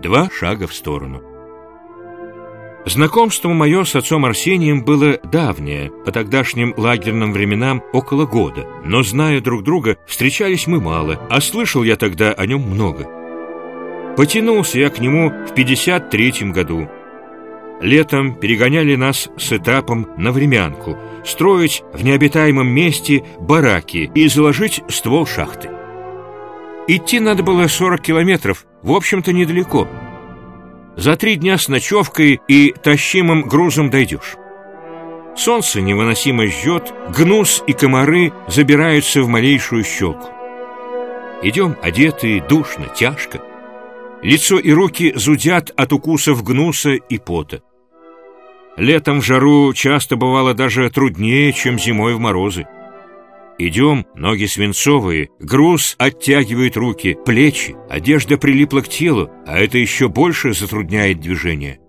два шага в сторону. Знакомство мое с отцом Арсением было давнее, по тогдашним лагерным временам около года, но, зная друг друга, встречались мы мало, а слышал я тогда о нем много. Потянулся я к нему в 53 году. Летом перегоняли нас с этапом на времянку, строить в необитаемом месте бараки и заложить ствол шахты. Идти надо было 40 километров, в общем-то недалеко – за три дня с ночевкой и тащимым грузом дойдешь. Солнце невыносимо жжет, гнус и комары забираются в малейшую щелку. Идем одетые, душно, тяжко. Лицо и руки зудят от укусов гнуса и пота. Летом в жару часто бывало даже труднее, чем зимой в морозы. Идем, ноги свинцовые, груз оттягивает руки, плечи, одежда прилипла к телу, а это еще больше затрудняет движение.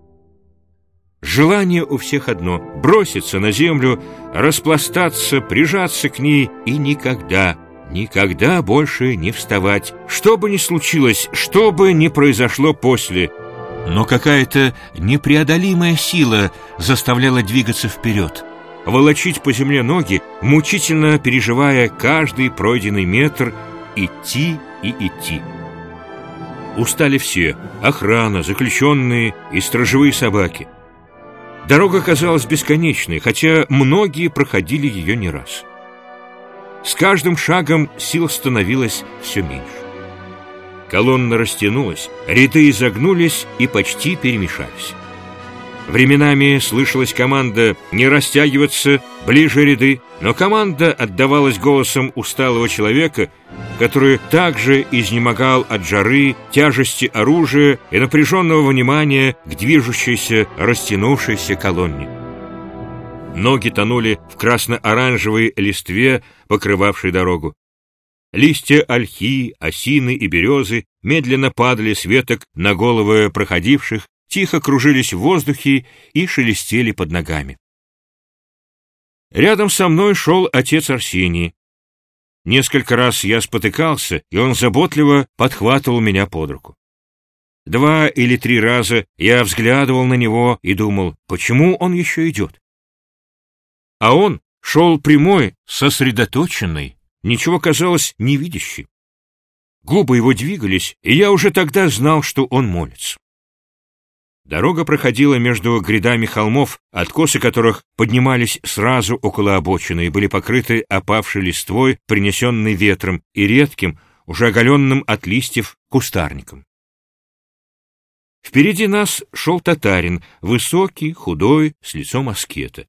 Желание у всех одно — броситься на землю, распластаться, прижаться к ней и никогда, никогда больше не вставать. Что бы ни случилось, что бы ни произошло после. Но какая-то непреодолимая сила заставляла двигаться вперед — волочить по земле ноги, мучительно переживая каждый пройденный метр, идти и идти. Устали все — охрана, заключенные и стражевые собаки. Дорога казалась бесконечной, хотя многие проходили ее не раз. С каждым шагом сил становилось все меньше. Колонна растянулась, ряды изогнулись и почти перемешались. Временами слышалась команда не растягиваться, ближе ряды, но команда отдавалась голосом усталого человека, который также изнемогал от жары, тяжести оружия и напряженного внимания к движущейся, растянувшейся колонне. Ноги тонули в красно-оранжевой листве, покрывавшей дорогу. Листья ольхи, осины и березы медленно падали с веток на головы проходивших, тихо кружились в воздухе и шелестели под ногами. Рядом со мной шел отец Арсений. Несколько раз я спотыкался, и он заботливо подхватывал меня под руку. Два или три раза я взглядывал на него и думал, почему он еще идет. А он шел прямой, сосредоточенный, ничего казалось невидящий. Губы его двигались, и я уже тогда знал, что он молится. Дорога проходила между грядами холмов, откосы которых поднимались сразу около обочины и были покрыты опавшей листвой, принесенной ветром, и редким, уже оголенным от листьев, кустарником. Впереди нас шел татарин, высокий, худой, с лицом аскета.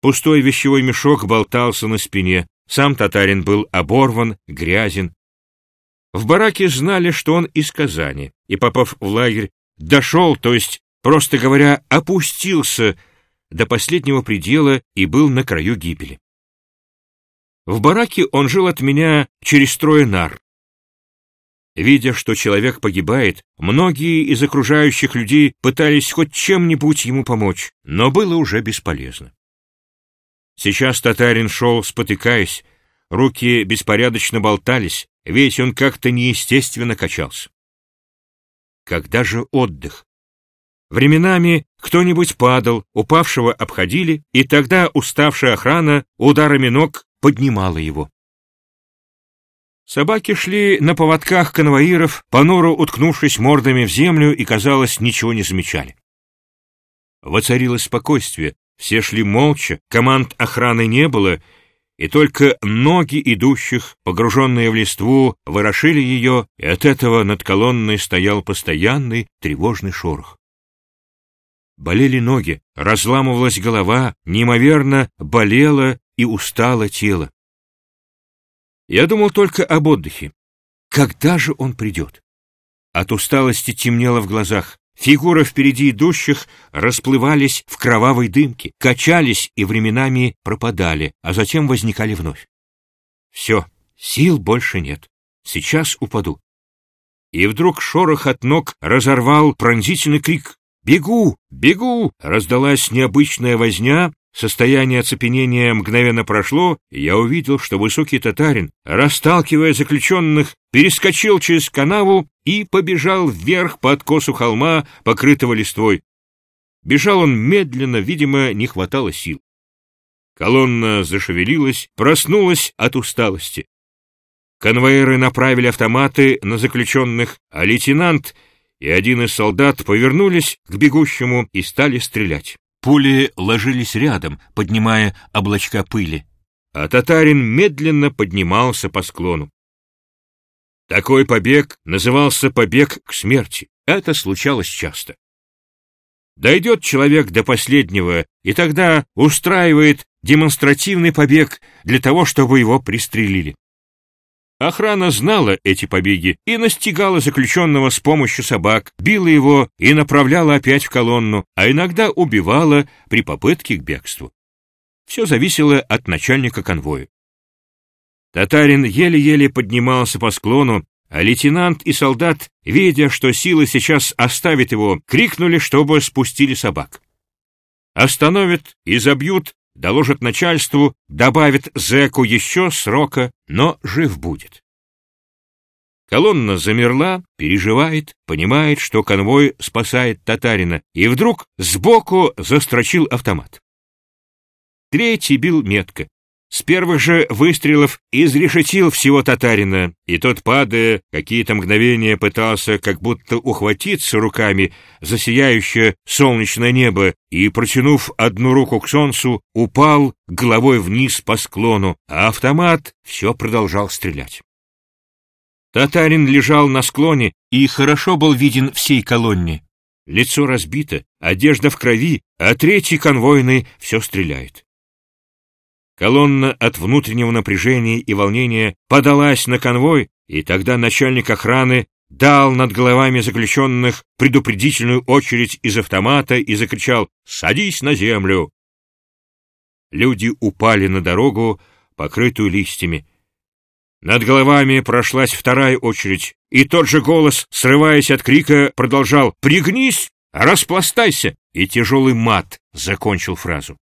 Пустой вещевой мешок болтался на спине, сам татарин был оборван, грязен. В бараке знали, что он из Казани, и, попав в лагерь, дошел, то есть, просто говоря, опустился до последнего предела и был на краю гибели. В бараке он жил от меня через трое нар. Видя, что человек погибает, многие из окружающих людей пытались хоть чем-нибудь ему помочь, но было уже бесполезно. Сейчас татарин шел, спотыкаясь, руки беспорядочно болтались, весь он как-то неестественно качался. Когда же отдых? Временами кто-нибудь падал, упавшего обходили, и тогда уставшая охрана ударами ног поднимала его. Собаки шли на поводках конвоиров, понуро уткнувшись мордами в землю и, казалось, ничего не замечали. Воцарилось спокойствие, все шли молча, команд охраны не было, и только ноги идущих, погруженные в листву, ворошили ее, и от этого над колонной стоял постоянный тревожный шорох. Болели ноги, разламывалась голова, неимоверно болело и устало тело. Я думал только об отдыхе. Когда же он придет? От усталости темнело в глазах. Фигуры впереди идущих расплывались в кровавой дымке, качались и временами пропадали, а затем возникали вновь. Все, сил больше нет. Сейчас упаду. И вдруг шорох от ног разорвал пронзительный крик. «Бегу! Бегу!» Раздалась необычная возня, Состояние оцепенения мгновенно прошло, и я увидел, что высокий татарин, расталкивая заключенных, перескочил через канаву и побежал вверх по откосу холма, покрытого листвой. Бежал он медленно, видимо, не хватало сил. Колонна зашевелилась, проснулась от усталости. Конвоиры направили автоматы на заключенных, а лейтенант и один из солдат повернулись к бегущему и стали стрелять. Пули ложились рядом, поднимая облачка пыли, а татарин медленно поднимался по склону. Такой побег назывался побег к смерти. Это случалось часто. Дойдет человек до последнего, и тогда устраивает демонстративный побег для того, чтобы его пристрелили. Охрана знала эти побеги и настигала заключенного с помощью собак, била его и направляла опять в колонну, а иногда убивала при попытке к бегству. Все зависело от начальника конвоя. Татарин еле-еле поднимался по склону, а лейтенант и солдат, видя, что силы сейчас оставят его, крикнули, чтобы спустили собак. Остановят и забьют доложат начальству, добавит зэку еще срока, но жив будет. Колонна замерла, переживает, понимает, что конвой спасает татарина, и вдруг сбоку застрочил автомат. Третий бил метко. С первых же выстрелов изрешетил всего татарина, и тот, падая, какие-то мгновения пытался как будто ухватиться руками за сияющее солнечное небо и, протянув одну руку к солнцу, упал головой вниз по склону, а автомат все продолжал стрелять. Татарин лежал на склоне и хорошо был виден всей колонне. Лицо разбито, одежда в крови, а третий конвойный все стреляет. Колонна от внутреннего напряжения и волнения подалась на конвой, и тогда начальник охраны дал над головами заключенных предупредительную очередь из автомата и закричал «Садись на землю!». Люди упали на дорогу, покрытую листьями. Над головами прошлась вторая очередь, и тот же голос, срываясь от крика, продолжал «Пригнись! Распластайся!» и тяжелый мат закончил фразу.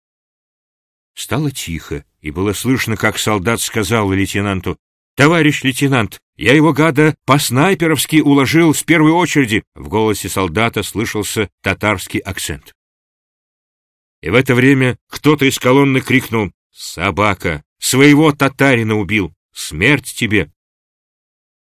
Стало тихо, и было слышно, как солдат сказал лейтенанту, «Товарищ лейтенант, я его, гада, по-снайперовски уложил с первой очереди!» В голосе солдата слышался татарский акцент. И в это время кто-то из колонны крикнул, «Собака! Своего татарина убил! Смерть тебе!»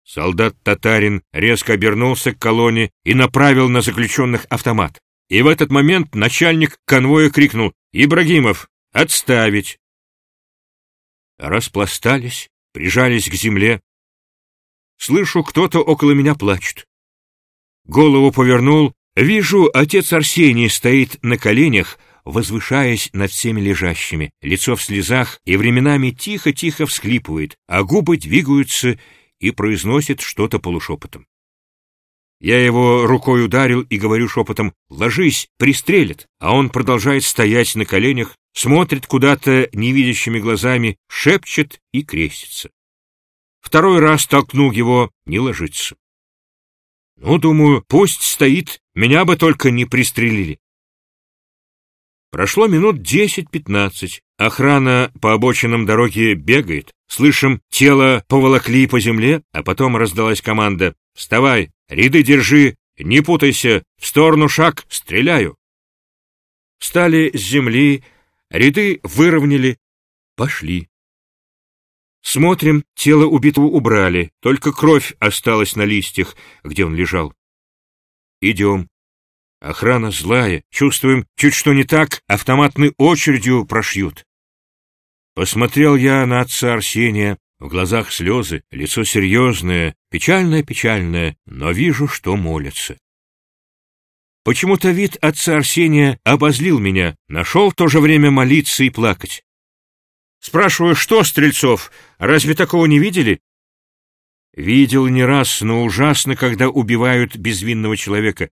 Солдат-татарин резко обернулся к колонне и направил на заключенных автомат. И в этот момент начальник конвоя крикнул «Ибрагимов, Отставить. Распластались, прижались к земле. Слышу, кто-то около меня плачет. Голову повернул, вижу, отец Арсений стоит на коленях, возвышаясь над всеми лежащими, лицо в слезах и временами тихо-тихо всхлипывает, а губы двигаются и произносит что-то полушепотом. Я его рукой ударил и говорю шепотом «Ложись, пристрелят!» А он продолжает стоять на коленях, смотрит куда-то невидящими глазами, шепчет и крестится. Второй раз толкнул его «Не ложиться!» Ну, думаю, пусть стоит, меня бы только не пристрелили. Прошло минут десять-пятнадцать. Охрана по обочинам дороги бегает. Слышим, тело поволокли по земле, а потом раздалась команда «Вставай, Ряды держи, не путайся, в сторону шаг, стреляю. Встали с земли, ряды выровняли, пошли. Смотрим, тело убитого убрали, только кровь осталась на листьях, где он лежал. Идем. Охрана злая, чувствуем, чуть что не так, автоматной очередью прошьют. Посмотрел я на отца Арсения, в глазах слезы, лицо серьезное, печальное-печальное, но вижу, что молится. Почему-то вид отца Арсения обозлил меня, нашел в то же время молиться и плакать. Спрашиваю, что, Стрельцов, разве такого не видели? Видел не раз, но ужасно, когда убивают безвинного человека.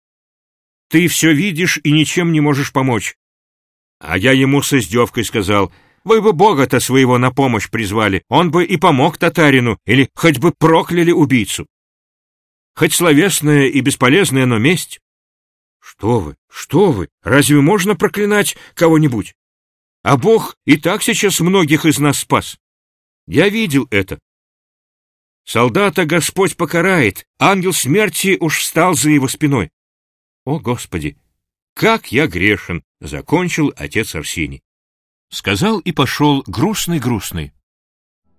Ты все видишь и ничем не можешь помочь. А я ему с издевкой сказал — вы бы Бога-то своего на помощь призвали, он бы и помог татарину, или хоть бы прокляли убийцу. Хоть словесная и бесполезная, но месть. Что вы, что вы, разве можно проклинать кого-нибудь? а Бог и так сейчас многих из нас спас. Я видел это. Солдата Господь покарает, ангел смерти уж встал за его спиной. О, Господи, как я грешен, закончил отец Арсений. Сказал и пошел грустный-грустный.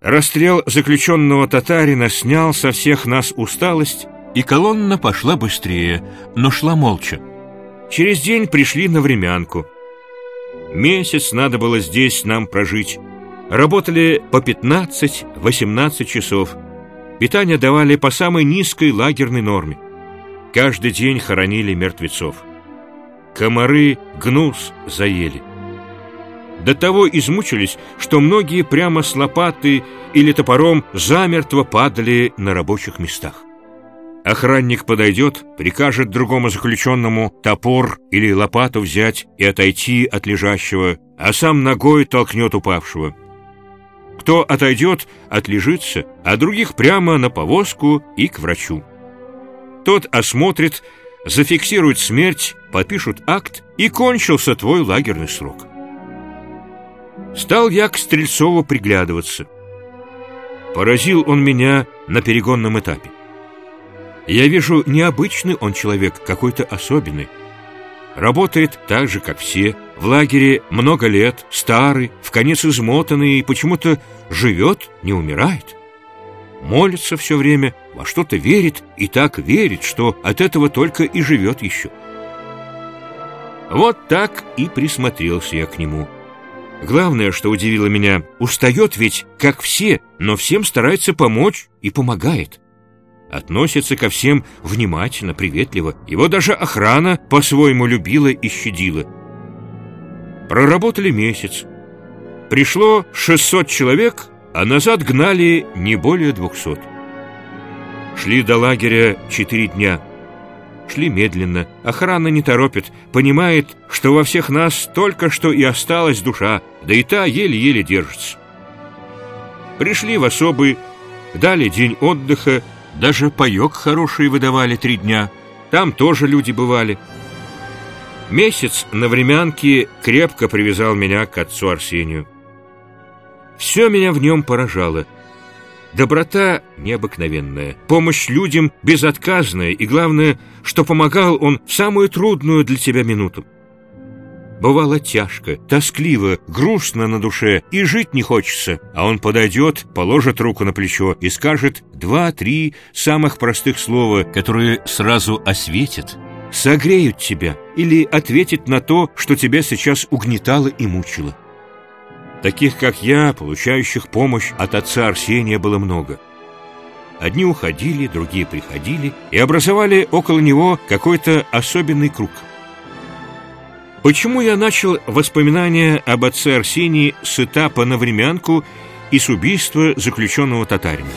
Расстрел заключенного татарина снял со всех нас усталость, и колонна пошла быстрее, но шла молча. Через день пришли на времянку. Месяц надо было здесь нам прожить. Работали по 15-18 часов. Питание давали по самой низкой лагерной норме. Каждый день хоронили мертвецов. Комары гнус заели. До того измучились, что многие прямо с лопаты или топором замертво падали на рабочих местах. Охранник подойдет, прикажет другому заключенному топор или лопату взять и отойти от лежащего, а сам ногой толкнет упавшего. Кто отойдет, отлежится, а других прямо на повозку и к врачу. Тот осмотрит, зафиксирует смерть, подпишут акт, и кончился твой лагерный срок. Стал я к Стрельцову приглядываться. Поразил он меня на перегонном этапе. Я вижу, необычный он человек, какой-то особенный. Работает так же, как все, в лагере много лет, старый, в конец измотанный и почему-то живет, не умирает. Молится все время, во что-то верит и так верит, что от этого только и живет еще. Вот так и присмотрелся я к нему. Главное, что удивило меня, устает ведь, как все, но всем старается помочь и помогает. Относится ко всем внимательно, приветливо. Его даже охрана по-своему любила и щадила. Проработали месяц. Пришло 600 человек, а назад гнали не более 200. Шли до лагеря 4 дня. Шли медленно, охрана не торопит, понимает, что во всех нас только что и осталась душа, да и та еле-еле держится. Пришли в особый, дали день отдыха, даже паек хороший выдавали три дня. Там тоже люди бывали. Месяц на времянке крепко привязал меня к отцу Арсению. Все меня в нем поражало. Доброта необыкновенная, помощь людям безотказная, и главное, что помогал он в самую трудную для тебя минуту. Бывало тяжко, тоскливо, грустно на душе, и жить не хочется. А он подойдет, положит руку на плечо и скажет два-три самых простых слова, которые сразу осветят, согреют тебя или ответят на то, что тебя сейчас угнетало и мучило. Таких, как я, получающих помощь от отца Арсения, было много. Одни уходили, другие приходили и образовали около него какой-то особенный круг – Почему я начал воспоминания об отце Арсении с этапа на времянку и с убийства заключенного татарина?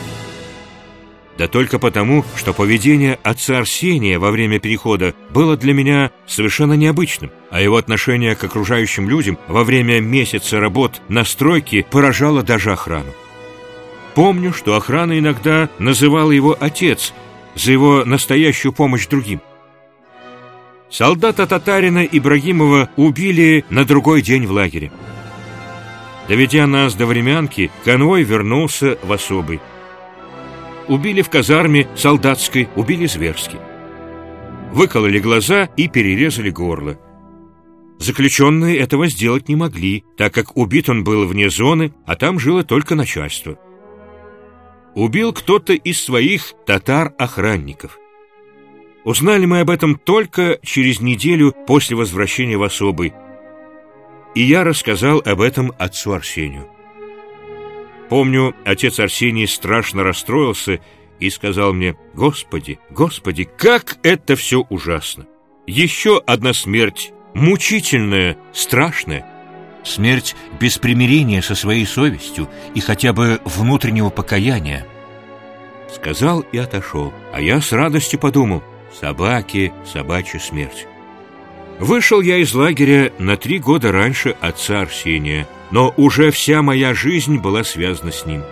Да только потому, что поведение отца Арсения во время перехода было для меня совершенно необычным, а его отношение к окружающим людям во время месяца работ на стройке поражало даже охрану. Помню, что охрана иногда называла его отец за его настоящую помощь другим. Солдата-татарина Ибрагимова убили на другой день в лагере. Доведя нас до времянки, конвой вернулся в особый. Убили в казарме солдатской, убили зверски. Выкололи глаза и перерезали горло. Заключенные этого сделать не могли, так как убит он был вне зоны, а там жило только начальство. Убил кто-то из своих татар-охранников. Узнали мы об этом только через неделю после возвращения в особый, и я рассказал об этом отцу Арсению. Помню, отец Арсений страшно расстроился и сказал мне, «Господи, Господи, как это все ужасно! Еще одна смерть, мучительная, страшная!» Смерть без примирения со своей совестью и хотя бы внутреннего покаяния. Сказал и отошел, а я с радостью подумал, собаки, собачья смерть. Вышел я из лагеря на три года раньше отца Арсения, но уже вся моя жизнь была связана с ним.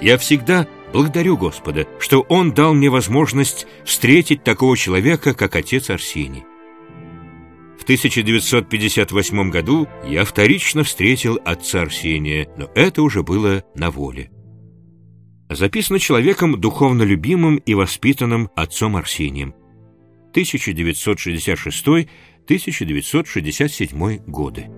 Я всегда благодарю Господа, что Он дал мне возможность встретить такого человека, как отец Арсений. В 1958 году я вторично встретил отца Арсения, но это уже было на воле. Записано человеком духовно любимым и воспитанным отцом Арсением. 1966-1967 годы.